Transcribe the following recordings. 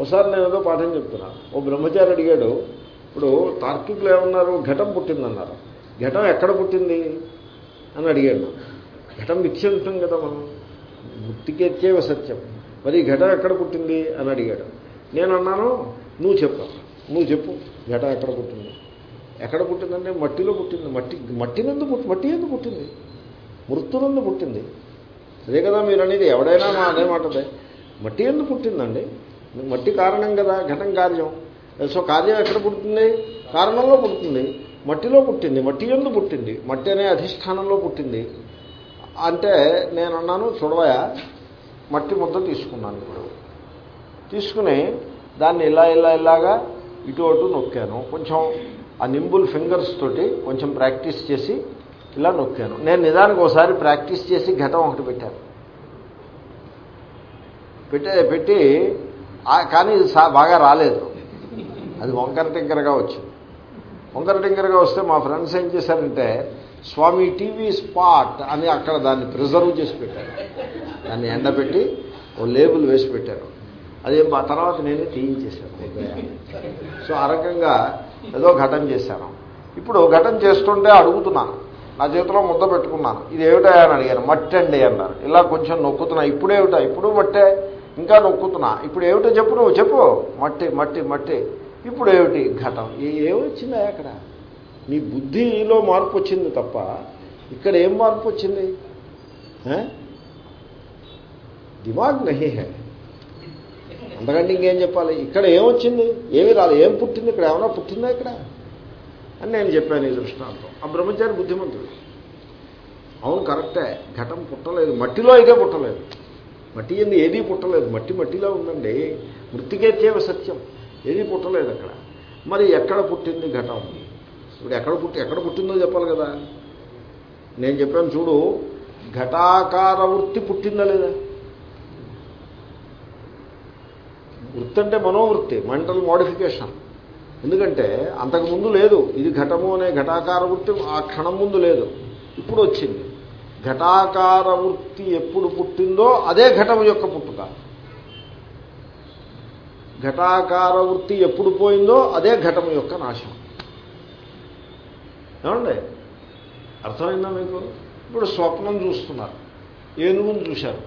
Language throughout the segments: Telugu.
ఒకసారి నేను ఏదో పాఠం చెప్తున్నాను ఓ బ్రహ్మచారి అడిగాడు ఇప్పుడు తార్కికులు ఏమన్నారు? ఘటం పుట్టిందన్నారు. ఘటం ఎక్కడ పుట్టింది? అని అడిగాడు. ఘటం మిథ్య ఉంటుంది కదా మనం. గుర్తికెచ్చేవ సత్యం. మరి ఘటం ఎక్కడ పుట్టింది? అని అడిగాడు. నేను అన్నాను నువ్వు చెప్పు. నువ్వు చెప్పు ఘటం ఎక్కడ పుట్టింది? ఎక్కడ పుట్టిందంటే మట్టిలో పుట్టింది. మట్టి మట్టినందు పుట్టి మట్టి ఎందుకు పుట్టింది. మృత్యునందు పుట్టింది. అదే కదా మీరు అనేది ఎవడైనా మా అదే మాటదే. మట్టి ఎందుకు పుట్టిందండి. మట్టి కారణం కదా ఘటం కార్యం. సో కార్యం ఎక్కడ పుడుతుంది? కారణంలో పుడుతుంది. మట్టిలో పుట్టింది మట్టి ఎందు పుట్టింది. మట్టి అనే అధిష్టానంలో పుట్టింది. అంటే నేను అన్నాను చూడవయా మట్టి ముద్ద తీసుకున్నాను ఇప్పుడు. తీసుకుని దాన్ని ఇలా ఇలా ఇలాగా ఇటు అటు నొక్కాను. కొంచెం ఆ నింబుల్ ఫింగర్స్ తోటి కొంచెం ప్రాక్టీస్ చేసి ఇలా నొక్కాను. నేను నిదానికి ఒకసారి ప్రాక్టీస్ చేసి ఘటం ఒకటి పెట్టాను. పెట్టే పెట్టి కానీ ఇది సా- బాగా రాలేదు. అది వంకర టింకరగా వచ్చింది. వంకర టింకరగా వస్తే మా ఫ్రెండ్స్ ఏం చేశారంటే స్వామి టీవీ స్పాట్ అని అక్కడ దాన్ని ప్రిజర్వ్ చేసి పెట్టారు. దాన్ని ఎండబెట్టి ఓ లేబుల్ వేసి పెట్టారు. అదేం ఆ తర్వాత నేనే తీయించేశాను సో ఆ రకంగా ఏదో ఘటన చేశాను. ఇప్పుడు ఘటన చేస్తుంటే అడుగుతున్నాను. నా చేతిలో ముద్ద పెట్టుకున్నాను. ఇది ఏమిటా అని అడిగాను. మట్టి అండి అన్నారు. ఇలా కొంచెం నొక్కుతున్నా. ఇప్పుడేమిటా? ఇప్పుడు మట్టే? ఇంకా నొక్కుతున్నా. ఇప్పుడు ఏమిటో చెప్పు నువ్వు చెప్పు. మట్టి మట్టి మట్టి. ఇప్పుడు ఏమిటి ఘటం? ఏమొచ్చిందా అక్కడ? నీ బుద్ధిలో మార్పు వచ్చింది తప్ప ఇక్కడ ఏం మార్పు వచ్చింది? దిమాగ్ నహి హే. అంతకంటే ఇంకేం చెప్పాలి? ఇక్కడ ఏమొచ్చింది? ఏమి రాలేదు ఏం పుట్టింది? ఇక్కడ ఏమైనా పుట్టిందా ఇక్కడ? అని నేను చెప్పాను ఈ దృష్టాంతం. ఆ బ్రహ్మచారి బుద్ధిమంతుడు. అవును కరెక్టే. ఘటం పుట్టలేదు. మట్టిలో అయితే పుట్టలేదు. మట్టి ఎందు ఏదీ పుట్టలేదు. మట్టి మట్టిలో ఉందండి. మృతికేత్యేవ సత్యం. ఏదీ పుట్టలేదు అక్కడ. మరి ఎక్కడ పుట్టింది ఘటం? ఇప్పుడు ఎక్కడ పుట్టి ఎక్కడ పుట్టిందో చెప్పాలి కదా. నేను చెప్పాను చూడు ఘటాకార వృత్తి పుట్టిందా లేదా? వృత్తి అంటే మనోవృత్తి మెంటల్ మోడిఫికేషన్. ఎందుకంటే అంతకుముందు లేదు. ఇది ఘటము అనే ఘటాకార వృత్తి ఆ క్షణం ముందు లేదు. ఇప్పుడు వచ్చింది. ఘటాకార వృత్తి ఎప్పుడు పుట్టిందో అదే ఘటము యొక్క పుట్టుక. ఘటాకార వృత్తి ఎప్పుడు పోయిందో అదే ఘటము యొక్క నాశనం. ఏమండి? అర్థమైందా మీకు? ఇప్పుడు స్వప్నం చూస్తున్నారు. ఏనుగును చూశారు.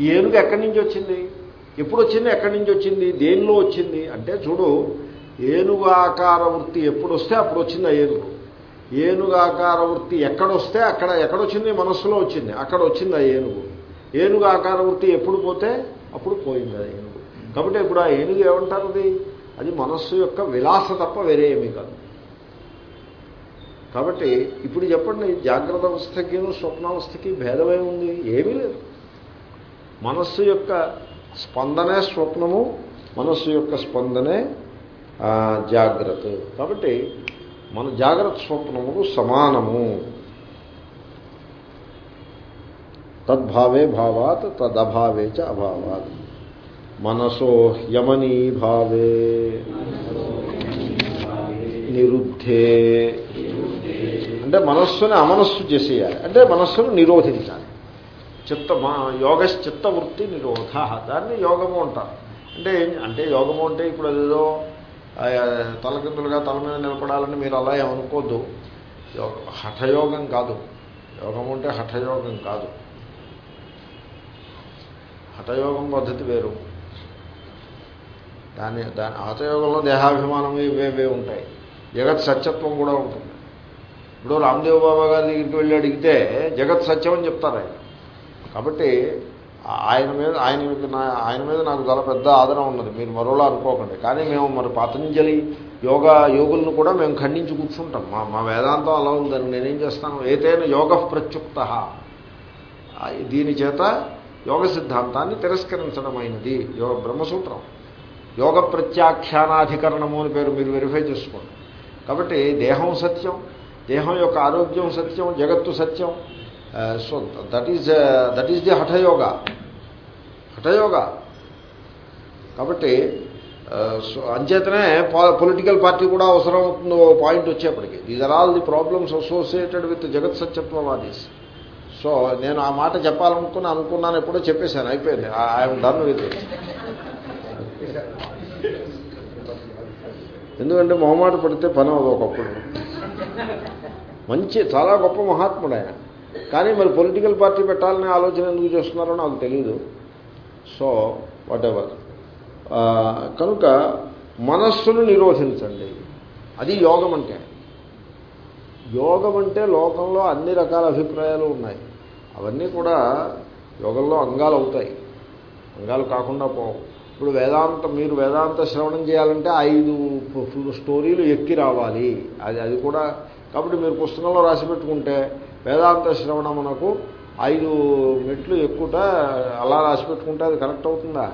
ఈ ఏనుగు ఎక్కడి నుంచి వచ్చింది? ఎప్పుడు వచ్చింది? ఎక్కడి నుంచి వచ్చింది? దేనిలో వచ్చింది? అంటే చూడు ఏనుగు ఆకార వృత్తి ఎప్పుడు వస్తే అప్పుడు వచ్చింది ఆ ఏనుగు. ఏనుగు ఆకార వృత్తి ఎక్కడొస్తే అక్కడ ఎక్కడొచ్చింది? మనస్సులో వచ్చింది. అక్కడ వచ్చింది ఆ ఏనుగు. ఏనుగు ఆకార వృత్తి ఎప్పుడు పోతే అప్పుడు పోయింది ఆ ఏనుగు. కాబట్టి ఇప్పుడు ఆ ఏనుగు ఏమంటారు అది? అది మనస్సు యొక్క విలాస తప్ప వేరే ఏమీ కాదు. కాబట్టి ఇప్పుడు చెప్పండి జాగ్రత్త అవస్థకిను స్వప్నావస్థకి భేదమే ఉంది? ఏమీ లేదు. మనస్సు యొక్క స్పందనే స్వప్నము మనస్సు యొక్క స్పందనే జాగ్రత్త. కాబట్టి మన జాగ్రత్త స్వప్నములు సమానము. తద్భావే భావాత్ తదభావే చ అభావాత్. మనసో యమనీ భావే. నిరుద్ధే. అంటే మనస్సుని అమనస్సు చేసేయాలి. అంటే మనస్సును నిరోధించాలి. చిత్త మా యోగ చిత్తవృత్తి నిరోధ. దాన్ని యోగము అంటారు. అంటే అంటే యోగము అంటే ఇప్పుడు అదేదో తలకిందులుగా తల మీద నిలబడాలని మీరు అలా ఏమనుకోద్దు. హఠయోగం కాదు. యోగం అంటే హఠయోగం కాదు. హఠయోగం పద్ధతి వేరు. దాని దాని హఠయోగంలో దేహాభిమానం ఇవే ఉంటాయి. జగత్ సత్యత్వం కూడా ఉంటుంది. ఇప్పుడు రామ్దేవ్ బాబా గారి దగ్గరికి వెళ్ళి అడిగితే జగత్ సత్యం అని చెప్తారు ఆయన. కాబట్టి ఆయన మీద ఆయన మీద నా- ఆయన మీద నాకు చాలా పెద్ద ఆదరణ ఉన్నది. మీరు మరోలా అనుకోకండి. కానీ మేము మరి పతంజలి యోగా యోగులను కూడా మేము ఖండించి కూర్చుంటాం. మా మా వేదాంతం అలా ఉందని నేనేం చేస్తాను? ఏదైనా యోగ ప్రత్యుక్త. దీని చేత యోగ సిద్ధాంతాన్ని తిరస్కరించడమైనది. యోగ బ్రహ్మసూత్రం. యోగ ప్రత్యాఖ్యానాధికరణము అని పేరు మీరు వెరిఫై చేసుకోండి. కాబట్టి దేహం సత్యం. దేహం యొక్క ఆరోగ్యం సత్యం. జగత్తు సత్యం. So that is that is the hatha yoga hatha yoga కాబట్టి సో అంచేతనే పొలిటికల్ పార్టీ కూడా అవసరం అవుతుంది ఓ పాయింట్ వచ్చేప్పటికి these are all the problems associated with జగత్ సత్యత్వవాదీస్ సో నేను ఆ మాట చెప్పాలనుకుని అనుకున్నాను ఎప్పుడో చెప్పేశాను అయిపోయింది ఐఎమ్ డన్ విత్ ఎందుకంటే మొహమాట పడితే పని అవ్వదు ఒకప్పుడు మంచి చాలా గొప్ప మహాత్ముడు ఆయన కానీ మరి పొలిటికల్ పార్టీ పెట్టాలనే ఆలోచన ఎందుకు చేస్తున్నారో నాకు తెలియదు సో వాట్ ఎవర్ కనుక మనస్సును నిరోధించండి. అది యోగం అంటే. యోగం అంటే లోకంలో అన్ని రకాల అభిప్రాయాలు ఉన్నాయి. అవన్నీ కూడా యోగంలో అంగాలు అవుతాయి. అంగాలు కాకుండా పోవు. ఇప్పుడు వేదాంత మీరు వేదాంత శ్రవణం చేయాలంటే ఐదు స్టోరీలు ఎక్కి రావాలి. అది అది కూడా కాబట్టి మీరు పుస్తకంలో రాసి పెట్టుకుంటే వేదాంత శ్రవణమునకు ఐదు మెట్లు ఎక్కుట అలా రాసి పెట్టుకుంటే అది కరెక్ట్ అవుతుందా?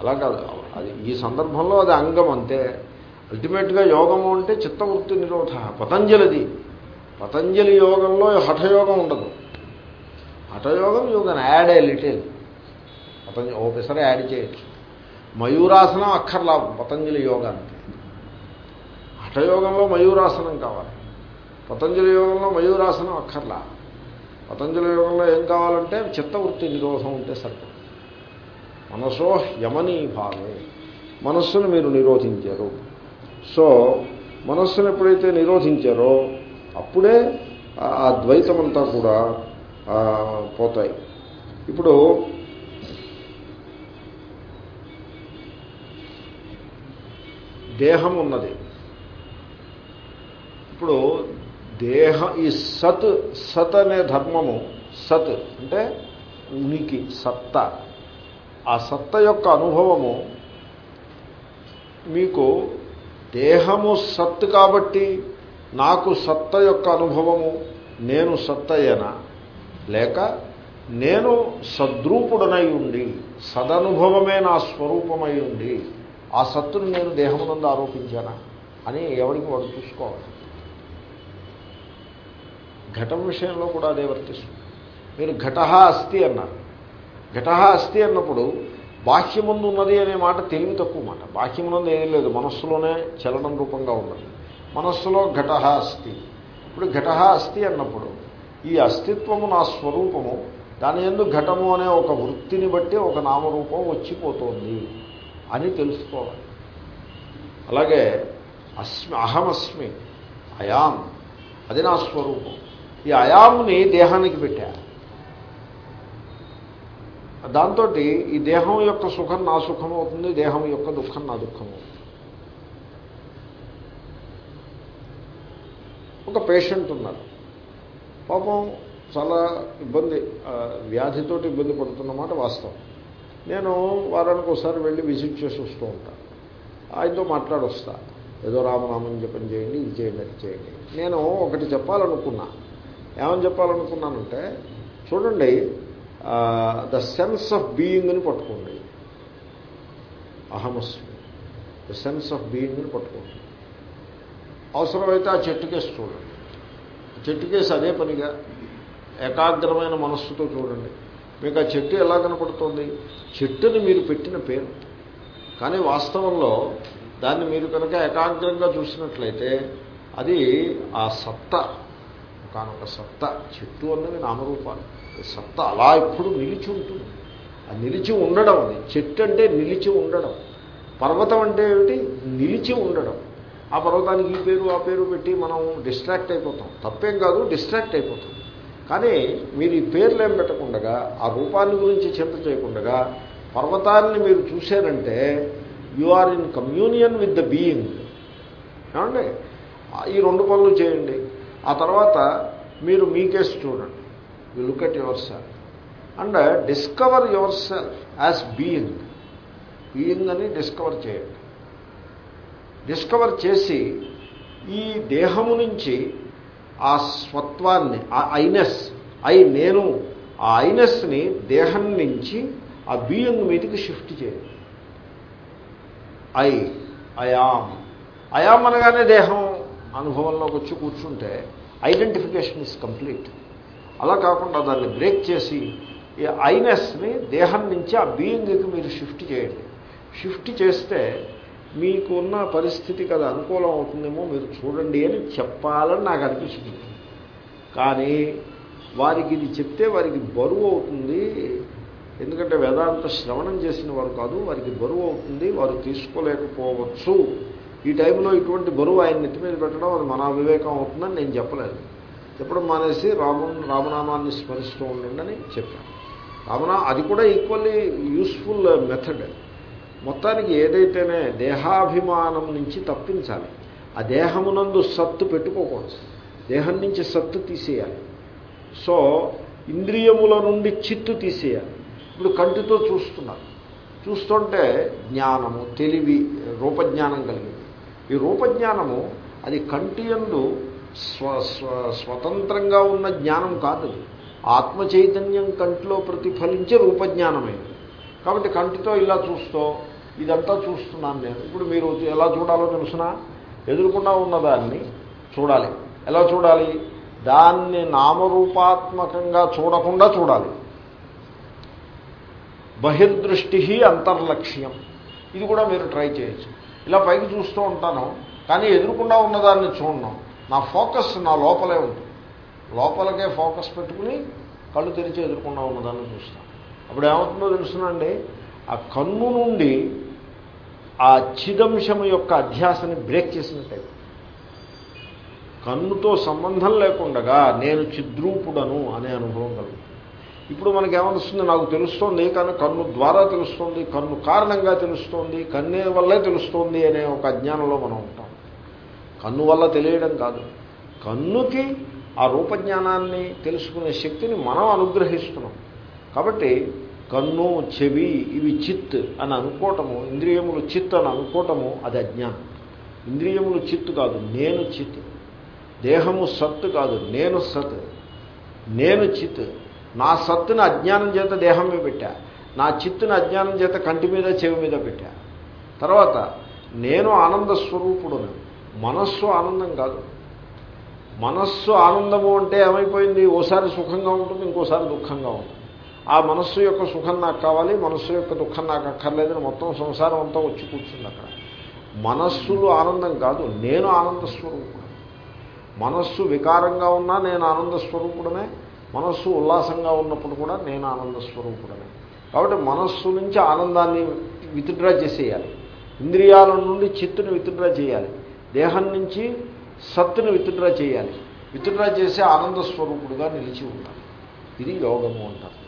అలా కాదు. అది ఈ సందర్భంలో అది అంగం అంతే. అల్టిమేట్గా యోగము అంటే చిత్తవృత్తి నిరోధ పతంజలిది. పతంజలి యోగంలో హఠయోగం ఉండదు. హఠయోగం you can add a little Patanjali ఓపెసరి add చేయొచ్చు. మయూరాసనం అక్కర్లా పతంజలి యోగానికి. హఠయోగంలో మయూరాసనం కావాలి. పతంజలి యోగంలో మయూరాసనం అక్కర్లా. పతంజలి యోగంలో ఏం కావాలంటే చిత్తవృత్తి నిరోధం ఉంటే సరిపడు మనసో యమనీ భావే. మనస్సును మీరు నిరోధించారు. సో మనస్సును ఎప్పుడైతే నిరోధించారో అప్పుడే ఆ ద్వైతమంతా కూడా పోతాయి. ఇప్పుడు దేహం ఉన్నది. ఇప్పుడు దేహ ఈ సత్ సత్ అనే ధర్మము సత్ అంటే ఉనికి సత్త. ఆ సత్త యొక్క అనుభవము మీకు దేహము సత్ కాబట్టి నాకు సత్త యొక్క అనుభవము నేను సత్తయ్యనా లేక నేను సద్రూపుడనై ఉండి సదనుభవమే నా స్వరూపమై ఉండి ఆ సత్తును నేను దేహమునందు ఆరోపించానా? అని ఎవరికి వాడు చూసుకోవాలి. ఘటం విషయంలో కూడా అదే వర్తిస్తుంది. మీరు ఘట అస్థి అన్నారు. ఘట అస్థి అన్నప్పుడు బాహ్యముందు ఉన్నది అనే మాట తెలివి తక్కువ మాట. బాహ్యమునందు ఏం లేదు. మనస్సులోనే చలనం రూపంగా ఉన్నది. మనస్సులో ఘట అస్థి. ఇప్పుడు ఘట అస్థి అన్నప్పుడు ఈ అస్తిత్వము నా స్వరూపము దాని ఎందు ఘటము అనే ఒక వృత్తిని బట్టి ఒక నామరూపం వచ్చిపోతోంది అని తెలుసుకోవాలి. అలాగే అస్మి అహమస్మి అయాం అది నా స్వరూపం. ఈ అయాముని దేహానికి పెట్టా. దాంతో ఈ దేహం యొక్క సుఖం నా సుఖం అవుతుంది దేహం యొక్క దుఃఖం నా దుఃఖం అవుతుంది. ఒక పేషెంట్ ఉన్నారు. పాపం చాలా ఇబ్బంది వ్యాధితోటి ఇబ్బంది పడుతున్నమాట వాస్తవం. నేను వారానికి ఒకసారి వెళ్ళి విజిట్ చేసి వస్తూ ఉంటాను ఆయనతో మాట్లాడొస్తా. ఏదో రామనామం జపం చేయండి ఇది చేయండి అది చేయండి. నేను ఒకటి చెప్పాలనుకున్నా. ఏమని చెప్పాలనుకున్నానంటే చూడండి ద సెన్స్ ఆఫ్ బీయింగ్ని పట్టుకోండి. అహమస్మి. ద సెన్స్ ఆఫ్ బీయింగ్ని పట్టుకోండి. అవసరమైతే ఆ చెట్టుకేసి చూడండి. చెట్టుకేసి అదే పనిగా ఏకాగ్రమైన మనస్సుతో చూడండి. మీకు ఆ చెట్టు ఎలా కనపడుతుంది? చెట్టుని మీరు పెట్టిన పేరు. కానీ వాస్తవంలో దాన్ని మీరు కనుక ఏకాగ్రంగా చూసినట్లయితే అది ఆ సత్త. ఒకనొక సత్త చెట్టు అన్నది నామరూపాలు. సత్త అలా ఎప్పుడు నిలిచి ఉంటుంది. ఆ నిలిచి ఉండడం అది. చెట్టు అంటే నిలిచి ఉండడం. పర్వతం అంటే ఏమిటి? నిలిచి ఉండడం. ఆ పర్వతానికి ఈ పేరు ఆ పేరు పెట్టి మనం డిస్ట్రాక్ట్ అయిపోతాం. తప్పేం కాదు డిస్ట్రాక్ట్ అయిపోతాం. కానీ మీరు ఈ పేర్లు ఏం పెట్టకుండా ఆ రూపాన్ని గురించి చింత చేయకుండా పర్వతాన్ని మీరు చూశారంటే you are in communion with the being. ఏమండి? ఈ రెండు పనులు చేయండి. ఆ తర్వాత మీరు మీకే చూడండి. You look at yourself and discover yourself as being being అని డిస్కవర్ చేయండి. డిస్కవర్ చేసి ఈ దేహము నుంచి ఆ స్వత్వాన్ని ఆ ఐనెస్ ఐ నేను ఆ ఐనెస్ని దేహం నుంచి ఆ బీయింగ్ మీదకి షిఫ్ట్ చేయండి. ఐ అయామ్ అయామ్ అనగానే దేహం. అనుభవంలోకి వచ్చి కూర్చుంటే ఐడెంటిఫికేషన్ ఇస్ కంప్లీట్. అలా కాకుండా దాన్ని బ్రేక్ చేసి ఈ ఐనెస్ని దేహం నుంచి ఆ బీయింగ్కి మీరు షిఫ్ట్ చేయండి. షిఫ్ట్ చేస్తే మీకున్న పరిస్థితికి అది అనుకూలం అవుతుందేమో మీరు చూడండి అని చెప్పాలని నాకు అనిపిస్తుంది కానీ వారికి ఇది చెప్తే వారికి బరువు అవుతుంది. ఎందుకంటే వేదాంత శ్రవణం చేసిన వారు కాదు వారికి బరువు అవుతుంది వారు తీసుకోలేకపోవచ్చు. ఈ టైంలో ఇటువంటి బరువు ఆయన నెత్తి మీద పెట్టడం అది మన వివేకం అవుతుందని నేను చెప్పలేదు. చెప్పడం మానేసి రాము రామనామాన్ని స్మరిస్తూ ఉండండి అని చెప్పాను. రామనా అది కూడా ఈక్వల్లీ యూస్ఫుల్ మెథడ్ మొత్తానికి ఏదైతేనే దేహాభిమానం నుంచి తప్పించాలి. ఆ దేహమునందు సత్తు పెట్టుకోకూడదు. దేహం నుంచి సత్తు తీసేయాలి. సో ఇంద్రియముల నుండి చిత్తు తీసేయాలి. ఇప్పుడు కంటితో చూస్తున్నారు. చూస్తుంటే జ్ఞానము తెలివి రూపజ్ఞానం కలిగింది. ఈ రూపజ్ఞానము అది కంటి యందు స్వ స్వ స్వతంత్రంగా ఉన్న జ్ఞానం కాదు. ఆత్మ చైతన్యం కంటిలో ప్రతిఫలించే రూపజ్ఞానమైనది కాబట్టి కంటితో ఇలా చూస్తూ ఇదంతా చూస్తున్నాను నేను. ఇప్పుడు మీరు ఎలా చూడాలో తెలుసునా? ఎదురుకుండా ఉన్నదాన్ని చూడాలి. ఎలా చూడాలి? దాన్ని నామరూపాత్మకంగా చూడకుండా చూడాలి. బహిర్దృష్టి అంతర్లక్ష్యం. ఇది కూడా మీరు ట్రై చేయొచ్చు. ఇలా పైకి చూస్తూ ఉంటాను కానీ ఎదురుకుండా ఉన్నదాన్ని చూడను. నా ఫోకస్ నా లోపలే ఉంటుంది లోపలకే ఫోకస్ పెట్టుకుని కళ్ళు తెరిచి ఎదురుకుండా ఉన్నదాన్ని చూస్తాను. అప్పుడు ఏమవుతుందో తెలుసునండి ఆ కన్ను నుండి ఆ చిదంశం యొక్క అధ్యాసని బ్రేక్ చేసినట్టే. కన్నుతో సంబంధం లేకుండగా నేను చిద్రూపుడను అనే అనుభవం కలుగుతుంది. ఇప్పుడు మనకేమనిస్తుంది నాకు తెలుస్తోంది కానీ కన్ను ద్వారా తెలుస్తోంది కన్ను కారణంగా తెలుస్తోంది కన్నే వల్లే తెలుస్తోంది అనే ఒక అజ్ఞానంలో మనం ఉంటాం. కన్ను వల్ల తెలియడం కాదు. కన్నుకి ఆ రూపజ్ఞానాన్ని తెలుసుకునే శక్తిని మనం అనుగ్రహిస్తున్నాం. కాబట్టి కన్ను చెవి ఇవి చిత్ అని అనుకోవటము ఇంద్రియములు చిత్ అని అనుకోవటము అది అజ్ఞానం. ఇంద్రియములు చిత్తు కాదు నేను చిత్. దేహము సత్తు కాదు నేను సత్. నేను చిత్. నా సత్తుని అజ్ఞానం చేత దేహం మీద పెట్టా. నా చిత్తుని అజ్ఞానం చేత కంటి మీద చెవి మీద పెట్టా. తర్వాత నేను ఆనంద స్వరూపుడును. మనస్సు ఆనందం కాదు. మనస్సు ఆనందము అంటే ఏమైపోయింది? ఓసారి సుఖంగా ఉంటుంది ఇంకోసారి దుఃఖంగా ఉంటుంది. ఆ మనస్సు యొక్క సుఖం నాకు కావాలి మనస్సు యొక్క దుఃఖం నాకు అక్కర్లేదని మొత్తం సంసారం అంతా వచ్చి కూర్చుంది అక్కడ. మనస్సులు ఆనందం కాదు నేను ఆనంద స్వరూపుడు మనస్సు వికారంగా ఉన్నా నేను ఆనంద స్వరూపుడమే మనస్సు ఉల్లాసంగా ఉన్నప్పుడు కూడా నేను ఆనంద స్వరూపుడని. కాబట్టి మనస్సు నుంచి ఆనందాన్ని విత్డ్రా చేసేయాలి. ఇంద్రియాల నుండి చిత్తుని విత్డ్రా చేయాలి. దేహం నుంచి సత్తుని విత్డ్రా చేయాలి. విత్డ్రా చేసే ఆనంద స్వరూపుడుగా నిలిచి ఉండాలి. ఇది యోగము అంటారు.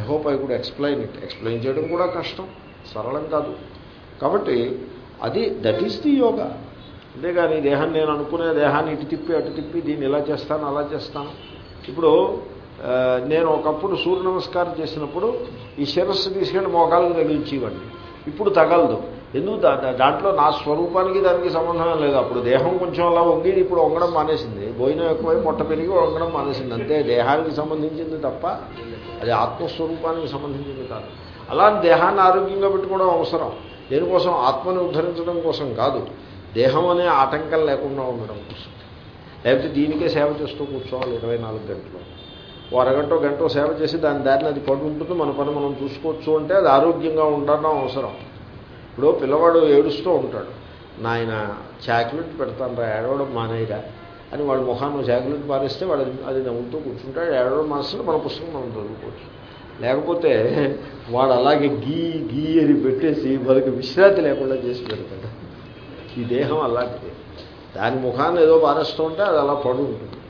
I hope I could explain it explain చేయడం కూడా కష్టం. సరళం కాదు. కాబట్టి అది దట్ ఈస్ ది యోగా అంతేగాని దేహం నేను అనుకునే దేహాన్ని ఇటు తిప్పి అటు తిప్పి దీన్ని ఇలా చేస్తాను అలా చేస్తాను. ఇప్పుడు నేను ఒకప్పుడు సూర్య నమస్కారం చేసినప్పుడు ఈ శిరస్సు తీసుకెళ్ళి మోకాలను తగిలించేవాడిని. ఇప్పుడు తగలదు. ఎందుకు? దాంట్లో నా స్వరూపానికి దానికి సంబంధం లేదు. అప్పుడు దేహం కొంచెం అలా వంగి ఇప్పుడు వంగడం మానేసింది. భోజనం ఎక్కువై మొట్ట పెరిగి వంగడం మానేసింది. అంతే దేహానికి సంబంధించింది తప్ప అది ఆత్మస్వరూపానికి సంబంధించింది కాదు. అలాంటి దేహాన్ని ఆరోగ్యంగా పెట్టుకోవడం అవసరం. దేనికోసం? ఆత్మని ఉద్ధరించడం కోసం కాదు. దేహం అనే ఆటంకం లేకుండా ఉండడం కోసం. లేకపోతే దీనికే సేవ చేస్తూ కూర్చోవాలి ఇరవై నాలుగు గంటలు. ఓ అరగంట గంట సేవ చేసి దాని దారిని అది పడి ఉంటుంది మన పని మనం చూసుకోవచ్చు అంటే అది ఆరోగ్యంగా ఉండడం అవసరం. ఇప్పుడు పిల్లవాడు ఏడుస్తూ ఉంటాడు. నాయన చాక్లెట్ పెడతాను రా ఏడవడం మానేయరా అని వాడు ముఖాన్ని చాక్లెట్ పారేస్తే వాడు అది- నవ్వుతూ కూర్చుంటాడు. ఏడవడం మనసులో మన పుస్తకం మనం చదువుకోవచ్చు. లేకపోతే వాడు అలాగే గీ గీ అని పెట్టేసి వాళ్ళకి విశ్రాంతి లేకుండా చేసి పెడతాడు. ఈ దేహం అలాంటిది. దాని ముఖాన్ని ఏదో పారేస్తూ ఉంటే అది అలా పడు ఉంటుంది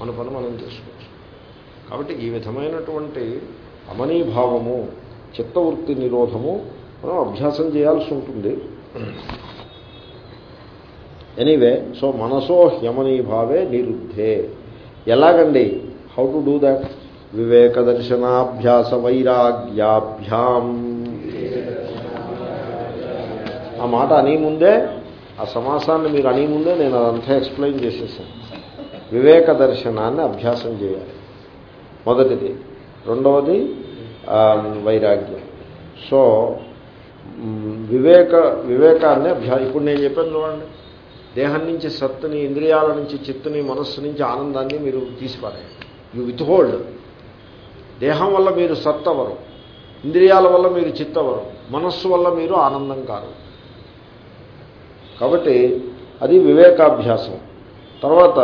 మన పని మనం చేసుకోవచ్చు. కాబట్టి ఈ విధమైనటువంటి అమనీభావము చిత్తవృత్తి నిరోధము మనం అభ్యాసం చేయాల్సి ఉంటుంది. ఎనీవే సో మనసో హ్యమనీభావే నిరుద్ధే. ఎలాగండి? హౌ టు డూ దాట్ వివేక దర్శనాభ్యాస వైరాగ్యాభ్యాం ఆ మాట అని ముందే ఆ సమాసాన్ని మీరు అని ముందే నేను అదంతా ఎక్స్ప్లెయిన్ చేసేసాను. వివేక దర్శనాన్ని అభ్యాసం చేయాలి. మొదటిది. రెండవది వైరాగ్యం. సో వివేక వివేకాన్ని అభ్యా ఇప్పుడు నేను చెప్పాను చూడండి. దేహం నుంచి సత్తుని ఇంద్రియాల నుంచి చిత్తుని మనస్సు నుంచి ఆనందాన్ని మీరు తీసిపారేయండి. యు విత్ హోల్డ్ దేహం వల్ల మీరు సత్తవరు. ఇంద్రియాల వల్ల మీరు చిత్తవరు. మనస్సు వల్ల మీరు ఆనందం కారు. కాబట్టి అది వివేకాభ్యాసం. తర్వాత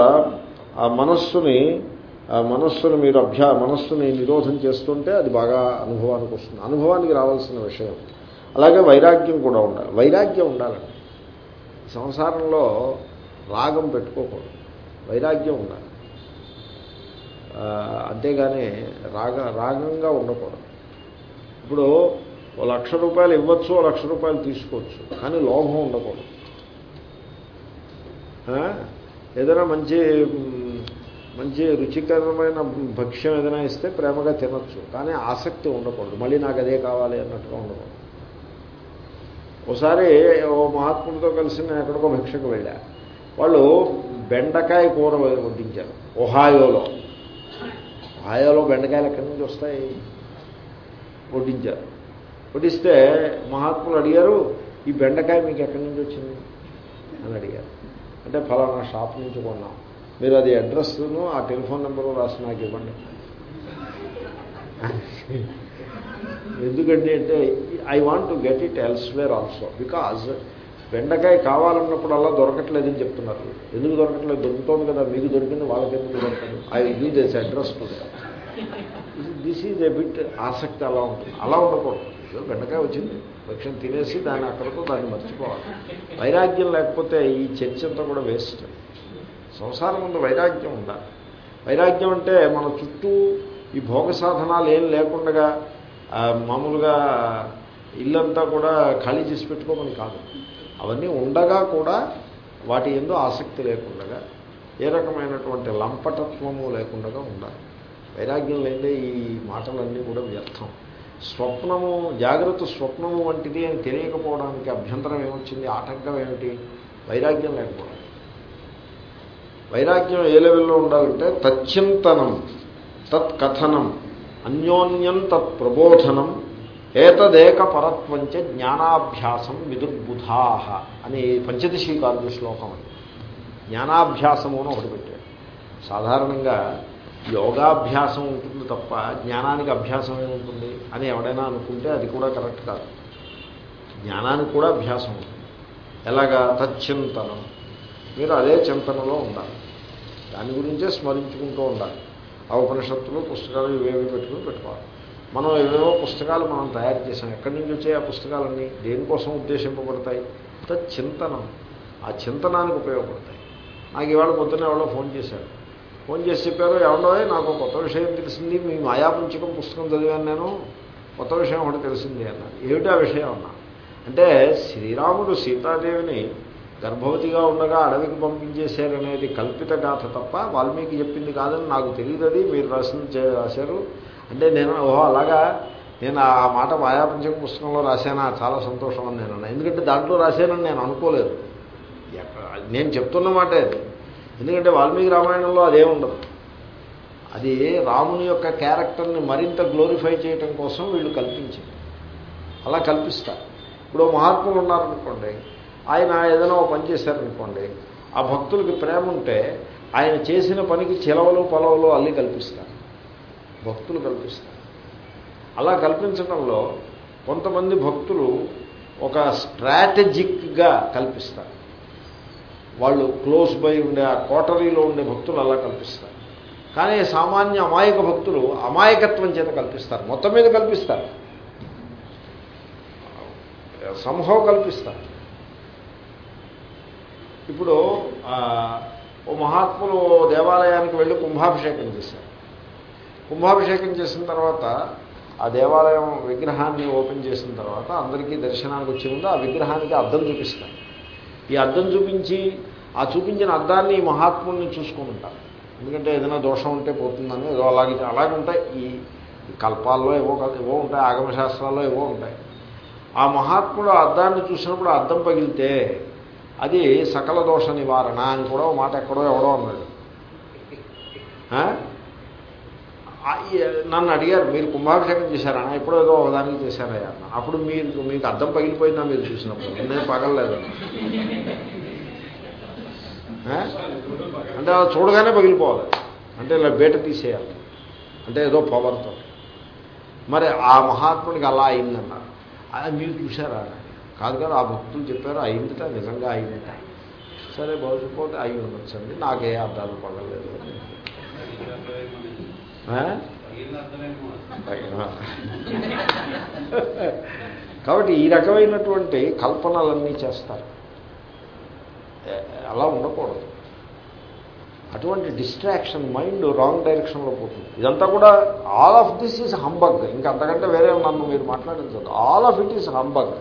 ఆ మనస్సుని ఆ మనస్సును మీరు అభ్యా మనస్సుని నిరోధం చేస్తుంటే అది బాగా అనుభవానికి వస్తుంది. అనుభవానికి రావాల్సిన విషయం. అలాగే వైరాగ్యం కూడా ఉండాలి. వైరాగ్యం ఉండాలండి. సంసారంలో రాగం పెట్టుకోకూడదు. వైరాగ్యం ఉండాలి. అంతేగాని రాగ రాగంగా ఉండకూడదు. ఇప్పుడు ఓ లక్ష రూపాయలు ఇవ్వచ్చు ఓ లక్ష రూపాయలు తీసుకోవచ్చు. కానీ లోభం ఉండకూడదు. ఏదైనా మంచి మంచి రుచికరమైన భక్ష్యం ఏదైనా ఇస్తే ప్రేమగా తినచ్చు. కానీ ఆసక్తి ఉండకూడదు. మళ్ళీ నాకు అదే కావాలి అన్నట్టుగా ఉండకూడదు. ఒకసారి ఓ మహాత్ముడితో కలిసి నేను ఎక్కడికో భిక్షకు వెళ్ళా. వాళ్ళు బెండకాయ కూర వడ్డించారు. ఒహాయోలో. ఒహాయోలో బెండకాయలు ఎక్కడి నుంచి వస్తాయి? వడ్డించారు. వడ్డిస్తే మహాత్ములు అడిగారు ఈ బెండకాయ మీకు ఎక్కడి నుంచి వచ్చింది? అని అడిగారు. అంటే ఫలానా షాప్ నుంచి కొన్నాం. మీరు అది అడ్రస్ను ఆ టెలిఫోన్ నెంబరు రాసి నాకు ఇవ్వండి. ఎందుకంటే అంటే I want to get it elsewhere also because బెండకాయ కావాలన్నప్పుడు అలా దొరకట్లేదని చెప్తున్నారు. ఎందుకు దొరకట్లేదు? దొరుకుతోంది కదా మీకు దొరికింది వాళ్ళకి ఎందుకు దొరకదు I you this address to this is a bit ఆసక్తి అలా ఉంటుంది. అలా ఉండకూడదు. బెండకాయ వచ్చింది. లక్ష్యం తినేసి దాన్ని అక్కడితో దాన్ని మర్చిపోవాలి. వైరాగ్యం లేకపోతే ఈ చర్చ అంతా కూడా వేస్ట్. సంసారం ముందు వైరాగ్యం ఉండాలి. వైరాగ్యం అంటే మన చుట్టూ ఈ భోగ సాధనాలు ఏం లేకుండా మామూలుగా ఇల్లంతా కూడా ఖాళీ చేసి పెట్టుకోమని కాదు. అవన్నీ ఉండగా కూడా వాటి ఎందు ఆసక్తి లేకుండా ఏ రకమైనటువంటి లంపటత్వము లేకుండా ఉండాలి. వైరాగ్యం లేదే ఈ మాటలన్నీ కూడా వ్యర్థం. స్వప్నము జాగ్రత్త స్వప్నము వంటిది అని తెలియకపోవడానికి అభ్యంతరం ఏమొచ్చింది? ఆటంకం ఏమిటి? వైరాగ్యం లేకపోవడం. వైరాగ్యం ఏ లెవెల్లో ఉండాలంటే తచ్చింతనం తత్కథనం అన్యోన్యం తత్ ప్రబోధనం ఏతదేక పరత్వంచ జ్ఞానాభ్యాసం విదుర్బుధాహ అని పంచదశీకారుడు శ్లోకం అది. జ్ఞానాభ్యాసము అని ఒకటి పెట్టాడు. సాధారణంగా యోగాభ్యాసం ఉంటుంది తప్ప జ్ఞానానికి అభ్యాసం ఏముంటుంది అని ఎవడైనా అనుకుంటే అది కూడా కరెక్ట్ కాదు. జ్ఞానానికి కూడా అభ్యాసం ఉంటుంది. ఎలాగా? తచ్చింతనం. మీరు అదే చింతనలో ఉండాలి. దాని గురించే స్మరించుకుంటూ ఉండాలి. ఆ ఉపనిషత్తులు పుస్తకాలు ఇవేవి పెట్టుకుని పెట్టుకోవాలి. మనం ఏవేవో పుస్తకాలు మనం తయారు చేసాం ఎక్కడి నుంచి వచ్చాయి ఆ పుస్తకాలన్నీ? దేనికోసం ఉద్దేశింపబడతాయి? చింతనం ఆ చింతనానికి ఉపయోగపడతాయి. నాకు ఇవాళ పొద్దున్న ఎవరో ఫోన్ చేశారు. ఫోన్ చేసి చెప్పారు ఎవడో నాకు కొత్త విషయం తెలిసింది మీ మాయాపుంచకం పుస్తకం చదివాను నేను కొత్త విషయం ఒకటి తెలిసింది అన్నారు. ఏమిటి ఆ విషయం అన్నా? అంటే శ్రీరాముడు సీతాదేవిని గర్భవతిగా ఉండగా అడవికి పంపించేశారనేది కల్పిత గాథ తప్ప వాల్మీకి చెప్పింది కాదని నాకు తెలియదు అది మీరు రాసిన చే- రాశారు. అంటే నేను ఓహో అలాగా నేను ఆ మాట మాయాపంచక పుస్తకంలో రాశానా? చాలా సంతోషం అని నేను ఎందుకంటే దాంట్లో రాశానని నేను అనుకోలేదు. నేను చెప్తున్న మాట అది. ఎందుకంటే వాల్మీకి రామాయణంలో అదే ఉండదు. అది రాముని యొక్క క్యారెక్టర్ని మరింత గ్లోరిఫై చేయటం కోసం వీళ్ళు కల్పించింది అలా కల్పిస్తారు. ఇప్పుడు మహాత్ములు ఉన్నారనుకోండి ఆయన ఏదైనా ఓ పని చేశారనుకోండి ఆ భక్తులకి ప్రేమ ఉంటే ఆయన చేసిన పనికి చిలవలు పొలవలు అల్లి కల్పిస్తారు. భక్తులు కల్పిస్తారు. అలా కల్పించడంలో కొంతమంది భక్తులు ఒక స్ట్రాటజిక్గా కల్పిస్తారు. వాళ్ళు క్లోజ్ బై ఉండే ఆ కోటరీలో ఉండే భక్తులు అలా కల్పిస్తారు. కానీ సామాన్య అమాయక భక్తులు అమాయకత్వం చేత కల్పిస్తారు. మొత్తం మీద కల్పిస్తారు. సంభవం కల్పిస్తారు. ఇప్పుడు ఓ మహాత్ములు దేవాలయానికి వెళ్ళి కుంభాభిషేకం చేశారు. కుంభాభిషేకం చేసిన తర్వాత ఆ దేవాలయం విగ్రహాన్ని ఓపెన్ చేసిన తర్వాత అందరికీ దర్శనానికి వచ్చే ముందు ఆ విగ్రహానికి అర్థం చూపిస్తారు. ఈ అర్థం చూపించి ఆ చూపించిన అద్దాన్ని ఈ మహాత్ముల్ని చూసుకుని ఉంటారు. ఎందుకంటే ఏదైనా దోషం ఉంటే పోతుందని ఏదో అలాగే అలాగే ఉంటాయి. ఈ కల్పాల్లో ఏవో ఏవో ఉంటాయి ఆగమశాస్త్రాల్లో ఏవో ఉంటాయి. ఆ మహాత్ముడు ఆ అద్దాన్ని చూసినప్పుడు అర్థం అద్దం పగిలితే అది సకల దోష నివారణ అని కూడా మాట ఎక్కడో ఎవడో అన్నాడు. నన్ను అడిగారు మీరు కుంభాభిషేకం చేశారా? ఎప్పుడో ఏదో ఒకదానికి చేశారయ్యా అన్న. అప్పుడు మీరు మీకు అర్థం పగిలిపోయిందా మీరు చూసినప్పుడు? నేను పగలలేదు. అంటే అలా చూడగానే పగిలిపోవాలి. అంటే ఇలా బయట తీసేయాలి. అంటే ఏదో పవర్తో. మరి ఆ మహాత్ముడికి అలా అయిందన్నారు. అది మీరు చూసారా కాదు కాదు ఆ భక్తులు చెప్పారు అయిందిట నిజంగా అయిందిట. సరే భవిష్యత్తుపోతే అయి ఉండొచ్చండి నాకే అర్థాలు పగలేదు ఆ? కాబట్టి ఈ రకమైనటువంటి కల్పనలన్నీ చేస్తారు. అలా ఉండకూడదు. అటువంటి డిస్ట్రాక్షన్ మైండ్ రాంగ్ డైరెక్షన్లో పోతుంది. ఇదంతా కూడా all of this is humbug ఇంకా అంతకంటే వేరే నన్ను మీరు మాట్లాడించదు all of it is humbug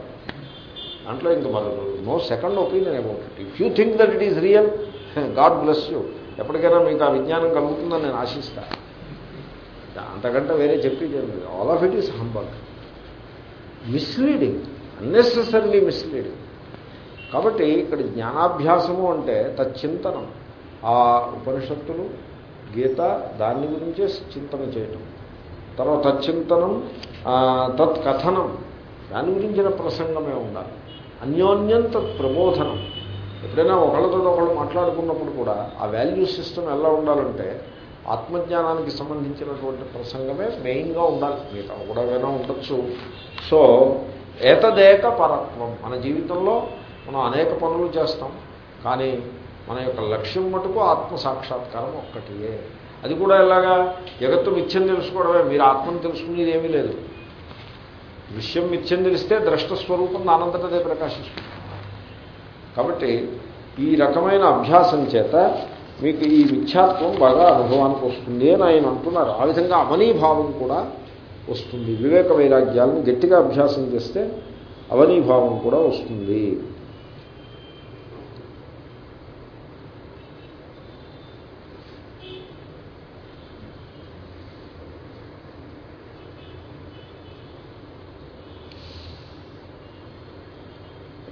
దాంట్లో ఇంకా మరి no second opinion about it if you think that it is real God bless you ఎప్పటికైనా మీకు ఆ విజ్ఞానం కలుగుతుందని నేను ఆశిస్తాను అంతకంటే వేరే చెప్పి all of it is humbug misleading unnecessarily misleading కాబట్టి ఇక్కడ జ్ఞానాభ్యాసము అంటే తచ్చింతనం. ఆ ఉపనిషత్తులు గీత దాని గురించే చింతన చేయటం. తర్వాత తచ్చింతనం తత్కథనం దాని గురించిన ప్రసంగమే ఉండాలి. అన్యోన్యం తత్ ప్రబోధనం. ఎప్పుడైనా ఒకళ్ళతో ఒకళ్ళు మాట్లాడుకున్నప్పుడు కూడా ఆ వాల్యూ సిస్టమ్ ఎలా ఉండాలంటే ఆత్మజ్ఞానానికి సంబంధించినటువంటి ప్రసంగమే మెయిన్గా ఉండాలి. మిగతా కూడా ఏమైనా ఉండొచ్చు. సో ఏతదేక పరత్వం మన జీవితంలో మనం అనేక పనులు చేస్తాం కానీ మన యొక్క లక్ష్యం మటుకు ఆత్మ సాక్షాత్కారం ఒక్కటియే. అది కూడా ఎలాగా జగత్తు మిథ్యం తెలుసుకోవడమే మీరు ఆత్మను తెలుసుకునేది ఏమీ లేదు. దృశ్యం మిథ్యం తెలిస్తే ద్రష్ట స్వరూపం దానంతటదే ప్రకాశిస్తుంది. కాబట్టి ఈ రకమైన అభ్యాసం చేత మీకు ఈ మిథ్యాత్వం బాగా అనుభవానికి వస్తుంది అని ఆయన అంటున్నారు. ఆ విధంగా అవనీభావం కూడా వస్తుంది. వివేక వైరాగ్యాలను గట్టిగా అభ్యాసం చేస్తే అవనీభావం కూడా వస్తుంది.